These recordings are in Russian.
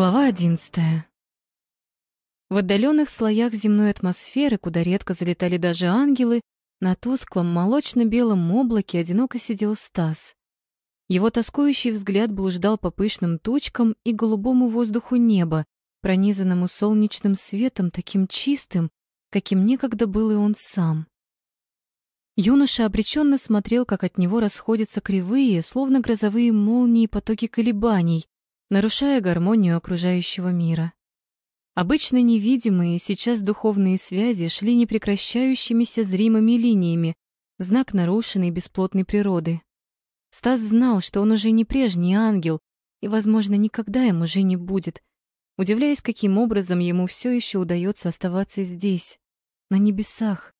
Глава одиннадцатая. В отдаленных слоях земной атмосферы, куда редко залетали даже ангелы, на тусклом молочно-белом облаке одиноко сидел Стас. Его тоскующий взгляд блуждал по пышным тучкам и голубому воздуху неба, пронизанному солнечным светом, таким чистым, каким некогда был и он сам. Юноша обреченно смотрел, как от него расходятся кривые, словно грозовые молнии потоки колебаний, нарушая гармонию окружающего мира. Обычно невидимые сейчас духовные связи шли непрекращающимися зримыми линиями в знак нарушенной бесплотной природы. Стас знал, что он уже не прежний ангел и, возможно, никогда им уже не будет, удивляясь, каким образом ему все еще удается оставаться здесь, на небесах.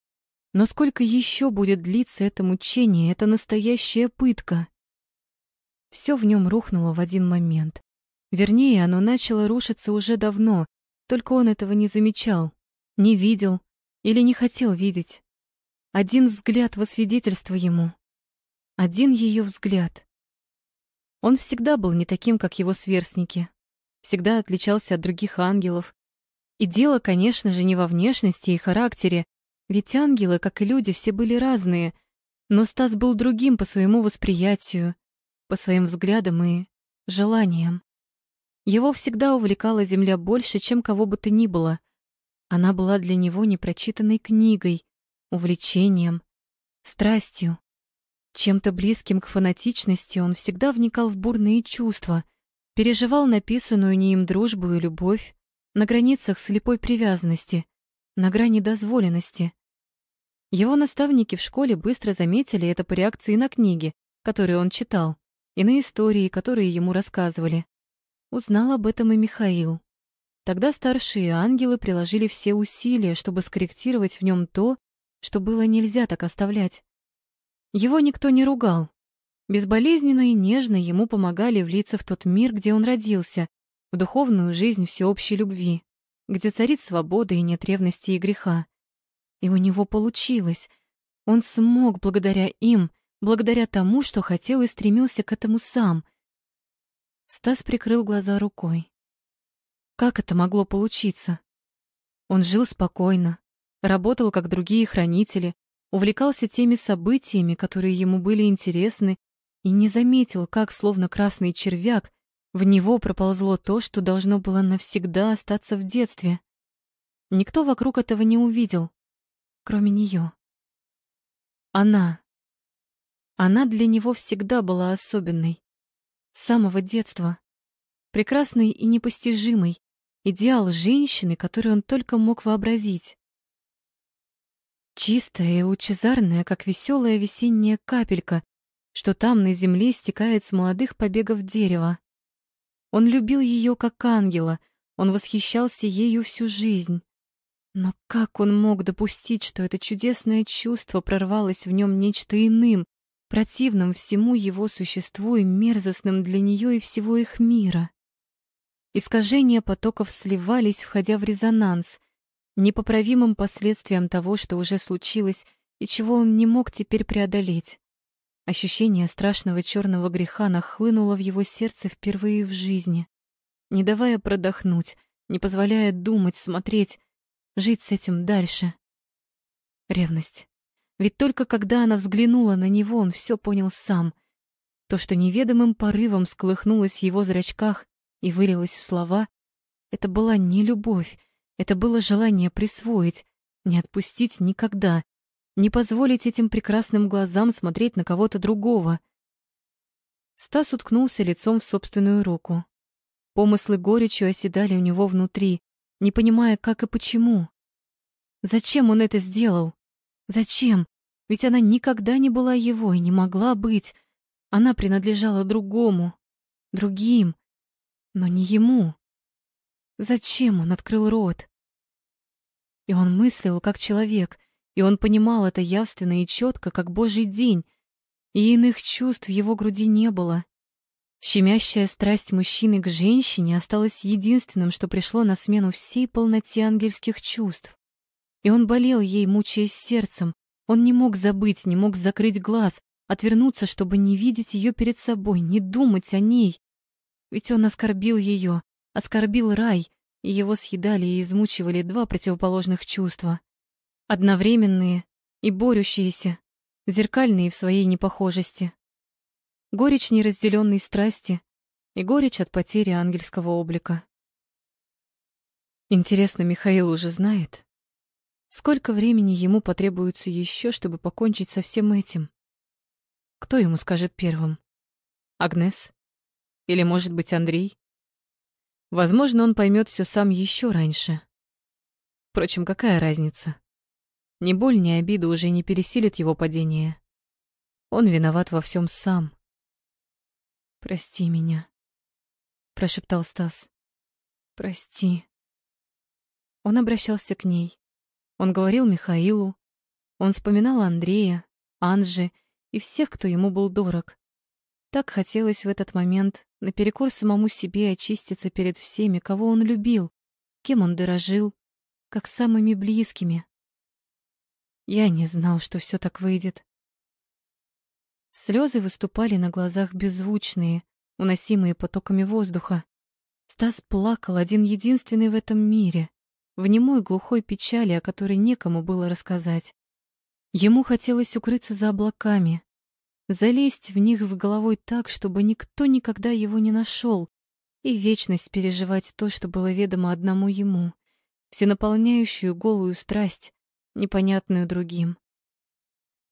Но сколько еще будет длиться это мучение, это настоящая пытка? Все в нем рухнуло в один момент. Вернее, оно начало рушиться уже давно, только он этого не замечал, не видел или не хотел видеть. Один взгляд во свидетельство ему. Один ее взгляд. Он всегда был не таким, как его сверстники. Всегда отличался от других ангелов. И дело, конечно же, не во внешности и характере, ведь ангелы, как и люди, все были разные, но Стас был другим по своему восприятию, по своим взглядам и желаниям. Его всегда увлекала земля больше, чем кого бы то ни было. Она была для него непрочитанной книгой, увлечением, страстью. Чем-то близким к фанатичности он всегда вникал в бурные чувства, переживал написанную не им дружбу и любовь на границах слепой привязанности, на грани дозволенности. Его наставники в школе быстро заметили это по реакции на книги, которые он читал, и на истории, которые ему рассказывали. Узнал об этом и Михаил. Тогда старшие ангелы приложили все усилия, чтобы скорректировать в нем то, что было нельзя так оставлять. Его никто не ругал. Безболезненно и нежно ему помогали влиться в тот мир, где он родился, в духовную жизнь всеобщей любви, где царит свобода и нет ревности и греха. И у него получилось. Он смог благодаря им, благодаря тому, что хотел и стремился к этому сам — Стас прикрыл глаза рукой. Как это могло получиться? Он жил спокойно, работал как другие хранители, увлекался теми событиями, которые ему были интересны, и не заметил, как, словно красный червяк, в него проползло то, что должно было навсегда остаться в детстве. Никто вокруг этого не увидел, кроме нее. Она. Она для него всегда была особенной самого детства. Прекрасный и непостижимый, идеал женщины, который он только мог вообразить. Чистая и лучезарная, как веселая весенняя капелька, что там на земле стекает с молодых побегов дерева. Он любил ее как ангела, он восхищался ею всю жизнь. Но как он мог допустить, что это чудесное чувство прорвалось в нем нечто иным, противным всему его существу и мерзостным для нее и всего их мира. Искажения потоков сливались, входя в резонанс, непоправимым последствием того, что уже случилось и чего он не мог теперь преодолеть. Ощущение страшного черного греха нахлынуло в его сердце впервые в жизни, не давая продохнуть, не позволяя думать, смотреть, жить с этим дальше. Ревность. Ведь только когда она взглянула на него, он все понял сам. То, что неведомым порывом сколыхнулось в его зрачках и вылилось в слова, это была не любовь, это было желание присвоить, не отпустить никогда, не позволить этим прекрасным глазам смотреть на кого-то другого. Стас уткнулся лицом в собственную руку. Помыслы горечью оседали у него внутри, не понимая, как и почему. Зачем он это сделал? Зачем? Ведь она никогда не была его и не могла быть. Она принадлежала другому, другим, но не ему. Зачем он открыл рот? И он мыслил как человек, и он понимал это явственно и четко, как Божий день, и иных чувств в его груди не было. Щемящая страсть мужчины к женщине осталась единственным, что пришло на смену всей полноте ангельских чувств и он болел ей, мучаясь сердцем. Он не мог забыть, не мог закрыть глаз, отвернуться, чтобы не видеть ее перед собой, не думать о ней. Ведь он оскорбил ее, оскорбил рай, и его съедали и измучивали два противоположных чувства. Одновременные и борющиеся, зеркальные в своей непохожести. Горечь неразделенной страсти и горечь от потери ангельского облика. Интересно, Михаил уже знает, сколько времени ему потребуется еще, чтобы покончить со всем этим? Кто ему скажет первым? Агнес? Или, может быть, Андрей? Возможно, он поймет все сам еще раньше. Впрочем, какая разница? Ни боль, ни обида уже не пересилит его падение. Он виноват во всем сам. «Прости меня», — прошептал Стас. «Прости». Он обращался к ней. Он говорил Михаилу. Он вспоминал Андрея, Анжи и всех, кто ему был дорог. Так хотелось в этот момент наперекор самому себе очиститься перед всеми, кого он любил, кем он дорожил, как самыми близкими. Я не знал, что все так выйдет. Слезы выступали на глазах беззвучные, уносимые потоками воздуха. Стас плакал один единственный в этом мире, в немой глухой печали, о которой некому было рассказать. Ему хотелось укрыться за облаками, залезть в них с головой так, чтобы никто никогда его не нашел, и вечность переживать то, что было ведомо одному ему, всенаполняющую голую страсть, непонятную другим.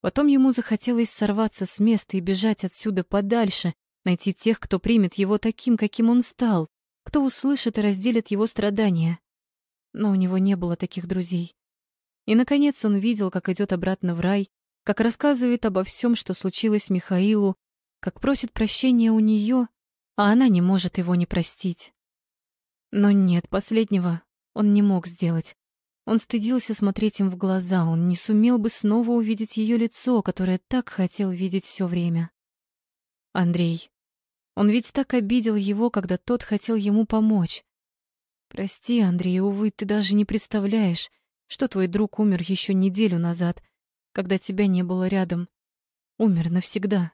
Потом ему захотелось сорваться с места и бежать отсюда подальше, найти тех, кто примет его таким, каким он стал, кто услышит и разделит его страдания. Но у него не было таких друзей. И, наконец, он видел, как идет обратно в рай, как рассказывает обо всем, что случилось Михаилу, как просит прощения у нее, а она не может его не простить. Но нет, последнего он не мог сделать. Он стыдился смотреть им в глаза, он не сумел бы снова увидеть ее лицо, которое так хотел видеть все время. Андрей. Он ведь так обидел его, когда тот хотел ему помочь. Прости, Андрей, увы, ты даже не представляешь, что твой друг умер еще неделю назад, когда тебя не было рядом. Умер навсегда.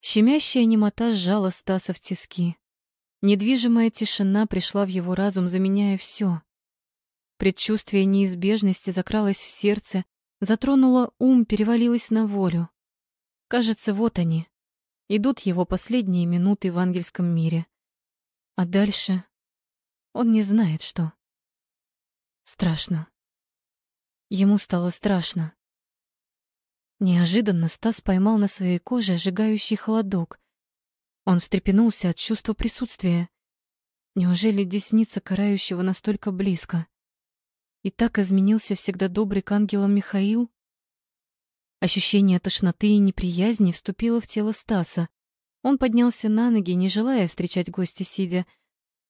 Щемящая немота сжала Стаса в тиски. Недвижимая тишина пришла в его разум, заменяя все. Предчувствие неизбежности закралось в сердце, затронуло ум, перевалилось на волю. Кажется, вот они. Идут его последние минуты в ангельском мире. А дальше он не знает, что. Страшно. Ему стало страшно. Неожиданно Стас поймал на своей коже ожигающий холодок. Он встрепенулся от чувства присутствия. Неужели десница карающего настолько близко? И так изменился всегда добрый к ангелам Михаил? Ощущение тошноты и неприязни вступило в тело Стаса. Он поднялся на ноги, не желая встречать гостя сидя,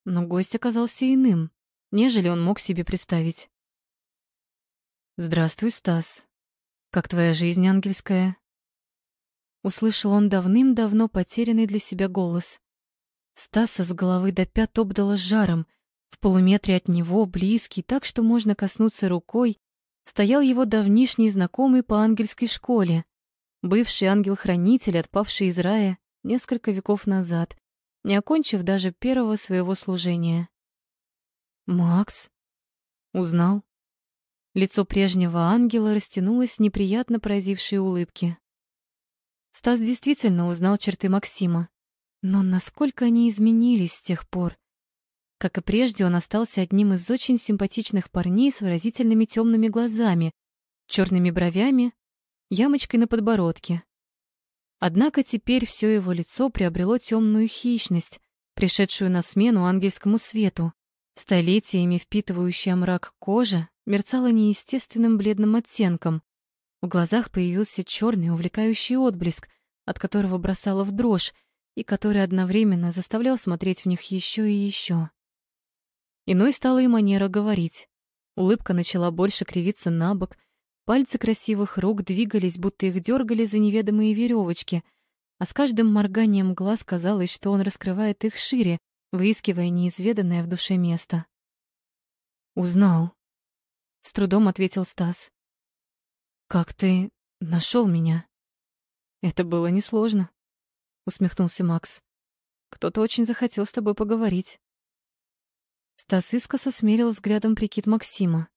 но гость оказался иным, нежели он мог себе представить. «Здравствуй, Стас», как твоя жизнь ангельская?» Услышал он давным-давно потерянный для себя голос. Стаса с головы до пят обдало жаром. В полуметре от него, близкий, так что можно коснуться рукой, стоял его давнишний знакомый по ангельской школе, бывший ангел-хранитель, отпавший из рая несколько веков назад, не окончив даже первого своего служения. «Макс?» «Узнал?» Лицо прежнего ангела растянулось в неприятно поразившей улыбке. Стас действительно узнал черты Максима, но насколько они изменились с тех пор. Как и прежде, он остался одним из очень симпатичных парней с выразительными темными глазами, черными бровями, ямочкой на подбородке. Однако теперь все его лицо приобрело темную хищность, пришедшую на смену ангельскому свету, столетиями впитывающая мрак кожа мерцала неестественным бледным оттенком. В глазах появился черный увлекающий отблеск, от которого бросало в дрожь и который одновременно заставлял смотреть в них еще и еще. Иной стала и манера говорить. Улыбка начала больше кривиться на бок, пальцы красивых рук двигались, будто их дергали за неведомые веревочки, а с каждым морганием глаз казалось, что он раскрывает их шире, выискивая неизведанное в душе место. «Узнал», с трудом ответил Стас. Как ты нашел меня? Это было несложно, усмехнулся Макс. Кто-то очень захотел с тобой поговорить. Стас искоса смерил взглядом прикид Максима.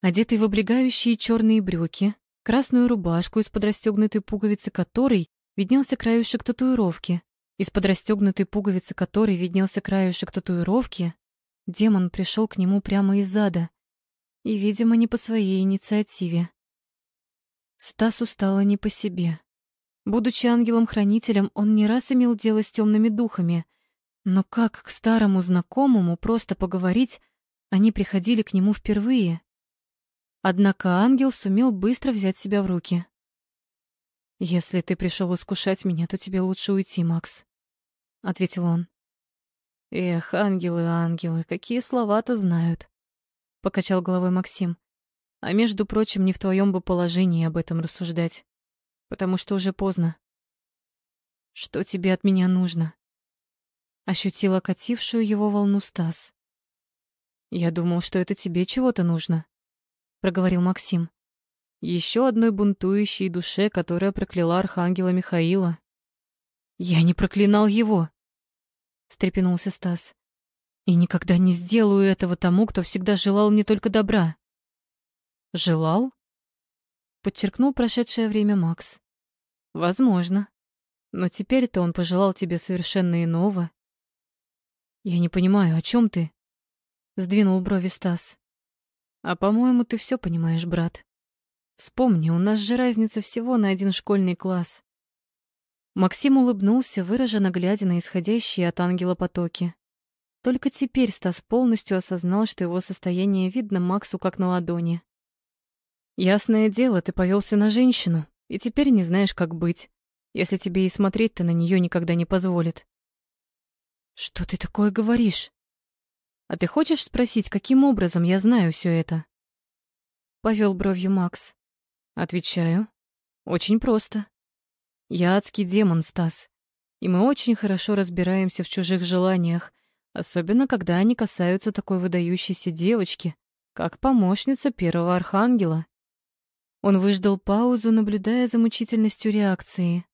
Одетый в облегающие черные брюки, красную рубашку, из-под расстегнутой пуговицы которой виднелся краюшек татуировки, из-под расстегнутой пуговицы которой виднелся краюшек татуировки, демон пришел к нему прямо из зада и, видимо, не по своей инициативе. Стасу стало не по себе. Будучи ангелом-хранителем, он не раз имел дело с темными духами, но как к старому знакомому просто поговорить, они приходили к нему впервые. Однако ангел сумел быстро взять себя в руки. «Если ты пришел искушать меня, то тебе лучше уйти, Макс», — ответил он. «Эх, ангелы, ангелы, какие слова-то знают», — покачал головой Максим. «А между прочим, не в твоем бы положении об этом рассуждать, потому что уже поздно». «Что тебе от меня нужно?» Ощутила катившую его волну Стас. «Я думал, что это тебе чего-то нужно», — проговорил Максим. Еще одной бунтующей душе, которая прокляла архангела Михаила. «Я не проклинал его!» — встрепенулся Стас. «И никогда не сделаю этого тому, кто всегда желал мне только добра». «Желал?» — подчеркнул прошедшее время Макс. «Возможно. Но теперь-то он пожелал тебе совершенно иного». «Я не понимаю, о чем ты?» — сдвинул брови Стас. А по-моему, ты все понимаешь, брат. Вспомни, у нас же разница всего на один школьный класс. Максим улыбнулся, выраженно глядя на исходящие от ангела потоки. Только теперь Стас полностью осознал, что его состояние видно Максу как на ладони. Ясное дело, ты повелся на женщину, и теперь не знаешь, как быть, если тебе и смотреть-то на нее никогда не позволит. Что ты такое говоришь? А ты хочешь спросить, каким образом я знаю все это? Повел бровью Макс. Отвечаю. Очень просто. Я адский демон, Стас. И мы очень хорошо разбираемся в чужих желаниях, особенно когда они касаются такой выдающейся девочки, как помощница первого архангела. Он выждал паузу, наблюдая за мучительностью реакции.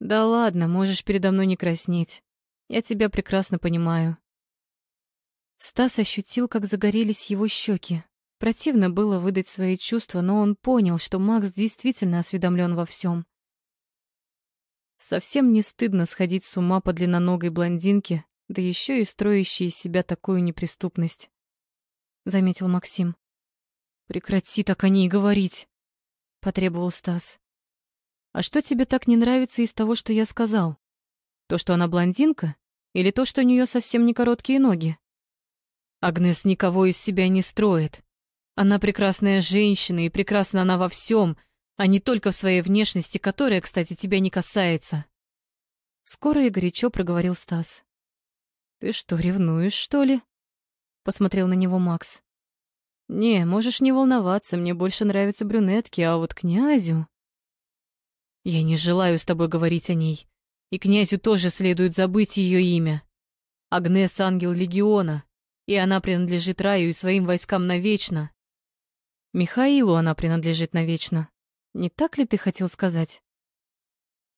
Да ладно, можешь передо мной не краснеть. Я тебя прекрасно понимаю. Стас ощутил, как загорелись его щеки. Противно было выдать свои чувства, но он понял, что Макс действительно осведомлен во всем. Совсем не стыдно сходить с ума по длинноногой блондинке, да еще и строящей из себя такую неприступность, заметил Максим. Прекрати так о ней говорить, потребовал Стас. А что тебе так не нравится из того, что я сказал? То, что она блондинка, или то, что у нее совсем не короткие ноги? Агнес никого из себя не строит. Она прекрасная женщина, и прекрасна она во всем, а не только в своей внешности, которая, кстати, тебя не касается. Скоро и горячо проговорил Стас. Ты что, ревнуешь, что ли? Посмотрел на него Макс. Не, можешь не волноваться, мне больше нравятся брюнетки, а вот князю... Я не желаю с тобой говорить о ней. И князю тоже следует забыть ее имя. Агнес — ангел легиона, и она принадлежит раю и своим войскам навечно. Михаилу она принадлежит навечно. Не так ли ты хотел сказать?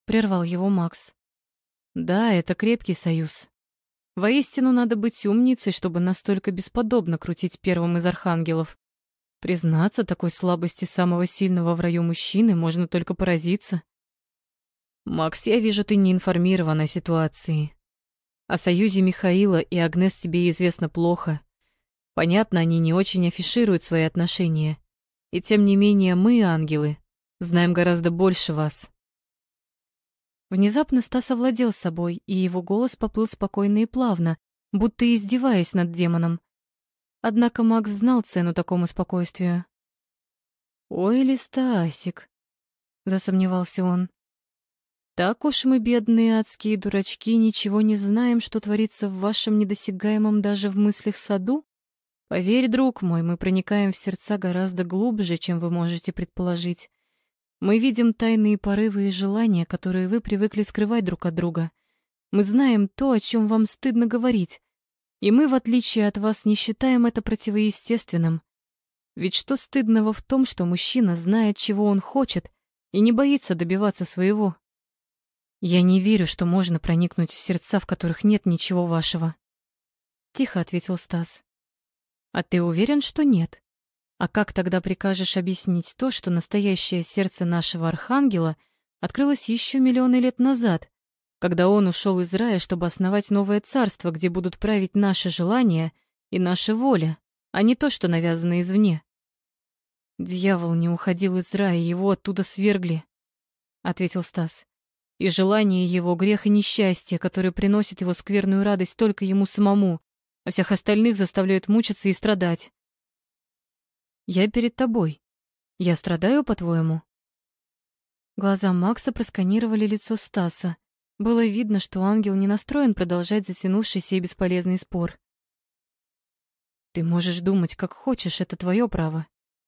Прервал его Макс. Да, это крепкий союз. Воистину надо быть умницей, чтобы настолько бесподобно крутить первым из архангелов. Признаться такой слабости самого сильного в раю мужчины можно только поразиться. Макс, я вижу, ты не информирован о ситуации. О союзе Михаила и Агнес тебе известно плохо. Понятно, они не очень афишируют свои отношения. И тем не менее мы, ангелы, знаем гораздо больше вас. Внезапно Стас овладел собой, и его голос поплыл спокойно и плавно, будто издеваясь над демоном. Однако Макс знал цену такому спокойствию. «Ой, ли Стасик!» — засомневался он. Так уж мы, бедные адские дурачки, ничего не знаем, что творится в вашем недосягаемом даже в мыслях саду? Поверь, друг мой, мы проникаем в сердца гораздо глубже, чем вы можете предположить. Мы видим тайные порывы и желания, которые вы привыкли скрывать друг от друга. Мы знаем то, о чем вам стыдно говорить, и мы, в отличие от вас, не считаем это противоестественным. Ведь что стыдного в том, что мужчина знает, чего он хочет, и не боится добиваться своего? Я не верю, что можно проникнуть в сердца, в которых нет ничего вашего. Тихо ответил Стас. А ты уверен, что нет? А как тогда прикажешь объяснить то, что настоящее сердце нашего архангела открылось еще миллионы лет назад, когда он ушел из рая, чтобы основать новое царство, где будут править наши желания и наша воля, а не то, что навязано извне? Дьявол не уходил из рая, его оттуда свергли, ответил Стас. И желание его грех и несчастье, которое приносит его скверную радость только ему самому, а всех остальных заставляют мучиться и страдать. Я перед тобой. Я страдаю, по-твоему? Глаза Макса просканировали лицо Стаса. Было видно, что ангел не настроен продолжать затянувшийся и бесполезный спор. Ты можешь думать, как хочешь, это твое право.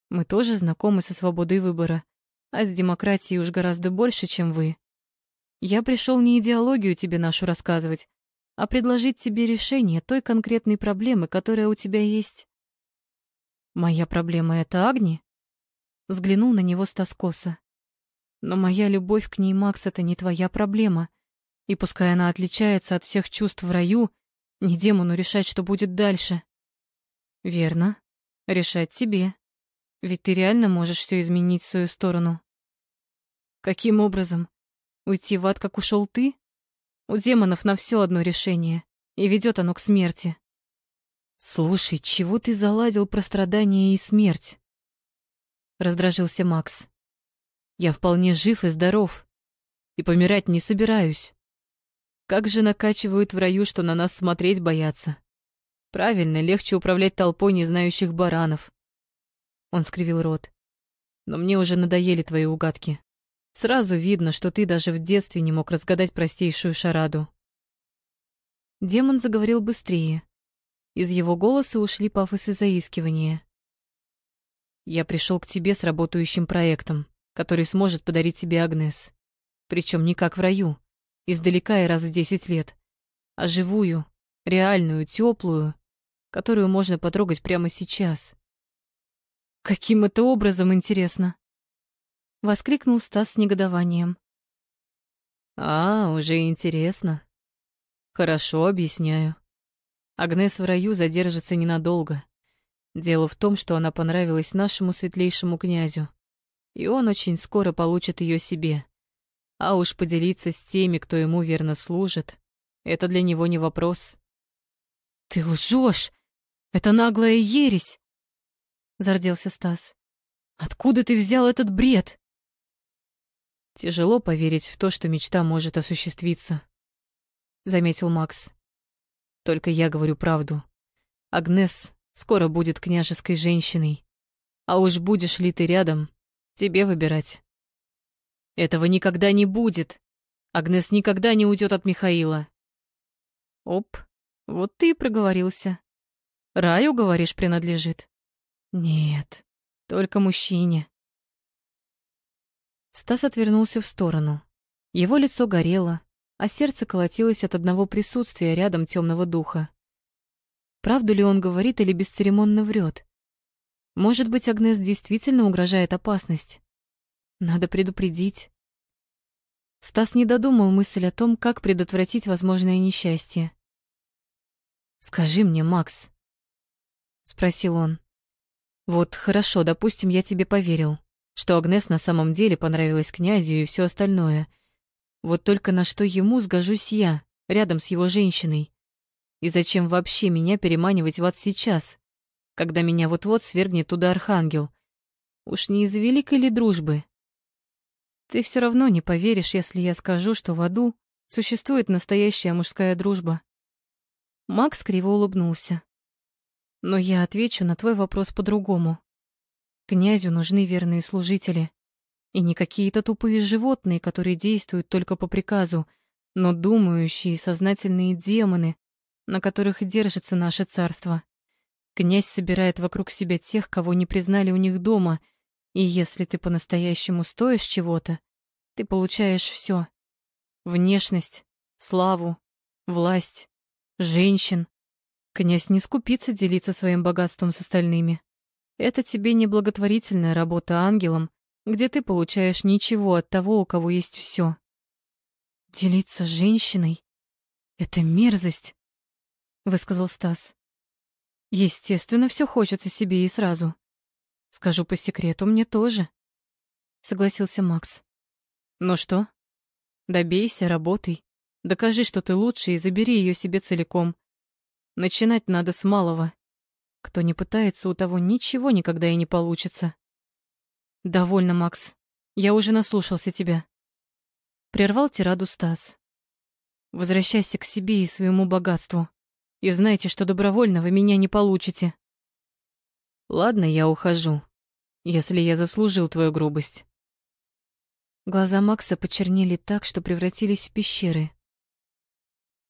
Мы тоже знакомы со свободой выбора, а с демократией уж гораздо больше, чем вы. Я пришел не идеологию тебе нашу рассказывать, а предложить тебе решение той конкретной проблемы, которая у тебя есть. Моя проблема — это Агни? Взглянул на него Стас косо. Но моя любовь к ней, Макс, это не твоя проблема. И пускай она отличается от всех чувств в раю, не демону решать, что будет дальше. Верно. Решать тебе. Ведь ты реально можешь все изменить в свою сторону. Каким образом? Уйти в ад, как ушел ты? У демонов на все одно решение, и ведет оно к смерти. Слушай, чего ты заладил про страдания и смерть? Раздражился Макс. Я вполне жив и здоров, и помирать не собираюсь. Как же накачивают в раю, что на нас смотреть боятся. Правильно, легче управлять толпой незнающих баранов. Он скривил рот. Но мне уже надоели твои угадки. Сразу видно, что ты даже в детстве не мог разгадать простейшую шараду. Демон заговорил быстрее. Из его голоса ушли пафос и заискивание. Я пришел к тебе с работающим проектом, который сможет подарить тебе Агнес. Причем не как в раю, издалека и раз в десять лет, а живую, реальную, теплую, которую можно потрогать прямо сейчас. Каким это образом, интересно? Воскликнул Стас с негодованием. А, уже интересно. Хорошо, объясняю. Агнес в раю задержится ненадолго. Дело в том, что она понравилась нашему светлейшему князю, и он очень скоро получит ее себе. А уж поделиться с теми, кто ему верно служит, это для него не вопрос. Ты лжешь! Это наглая ересь! Зарделся Стас. Откуда ты взял этот бред? Тяжело поверить в то, что мечта может осуществиться, заметил Макс. Только я говорю правду. Агнес скоро будет княжеской женщиной. А уж будешь ли ты рядом, тебе выбирать. Этого никогда не будет. Агнес никогда не уйдет от Михаила. Оп, вот ты и проговорился. Раю, говоришь, принадлежит? Нет, только мужчине. Стас отвернулся в сторону. Его лицо горело, а сердце колотилось от одного присутствия рядом темного духа. Правду ли он говорит или бесцеремонно врет? Может быть, Агнес действительно угрожает опасность? Надо предупредить. Стас не додумал мысль о том, как предотвратить возможное несчастье. «Скажи мне, Макс», — спросил он. «Вот хорошо, допустим, я тебе поверил что Агнес на самом деле понравилась князю и все остальное. Вот только на что ему сгожусь я, рядом с его женщиной? И зачем вообще меня переманивать в ад сейчас, когда меня вот-вот свергнет туда архангел? Уж не из великой ли дружбы? Ты все равно не поверишь, если я скажу, что в аду существует настоящая мужская дружба. Макс криво улыбнулся. Но я отвечу на твой вопрос по-другому. Князю нужны верные служители. И не какие-то тупые животные, которые действуют только по приказу, но думающие сознательные демоны, на которых держится наше царство. Князь собирает вокруг себя тех, кого не признали у них дома, и если ты по-настоящему стоишь чего-то, ты получаешь все: Внешность, славу, власть, женщин. Князь не скупится делиться своим богатством с остальными. Это тебе не благотворительная работа ангелом, где ты получаешь ничего от того, у кого есть все. Делиться женщиной — это мерзость, — высказал Стас. Естественно, все хочется себе и сразу. Скажу по секрету, мне тоже. Согласился Макс. Ну что? Добейся, работай. Докажи, что ты лучше, и забери ее себе целиком. Начинать надо с малого. Кто не пытается, у того ничего никогда и не получится. Довольно, Макс. Я уже наслушался тебя. Прервал тираду Стас. Возвращайся к себе и своему богатству. И знайте, что добровольно вы меня не получите. Ладно, я ухожу, если я заслужил твою грубость. Глаза Макса почернели так, что превратились в пещеры.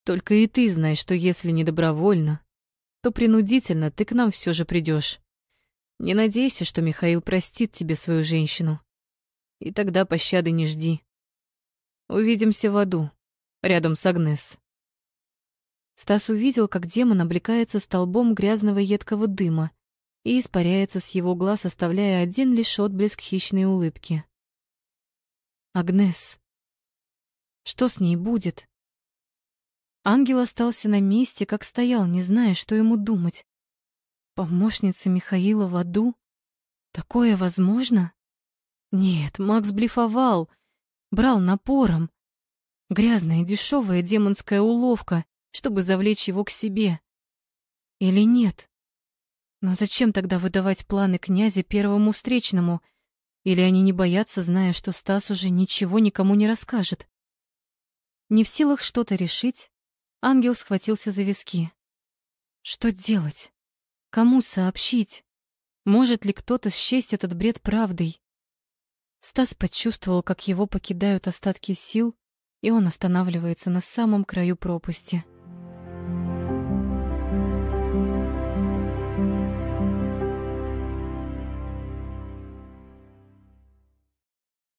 Только и ты знаешь, что если не добровольно, то принудительно ты к нам все же придешь. Не надейся, что Михаил простит тебе свою женщину. И тогда пощады не жди. Увидимся в аду, рядом с Агнес. Стас увидел, как демон облекается столбом грязного едкого дыма и испаряется с его глаз, оставляя один лишь отблеск хищной улыбки. Агнес. Что с ней будет? Ангел остался на месте, как стоял, не зная, что ему думать. Помощница Михаила в аду? Такое возможно? Нет, Макс блефовал, брал напором. Грязная дешевая демонская уловка, чтобы завлечь его к себе. Или нет? Но зачем тогда выдавать планы князя первому встречному? Или они не боятся, зная, что Стас уже ничего никому не расскажет? Не в силах что-то решить, ангел схватился за виски. Что делать? Кому сообщить? Может ли кто-то счесть этот бред правдой? Стас почувствовал, как его покидают остатки сил, и он останавливается на самом краю пропасти.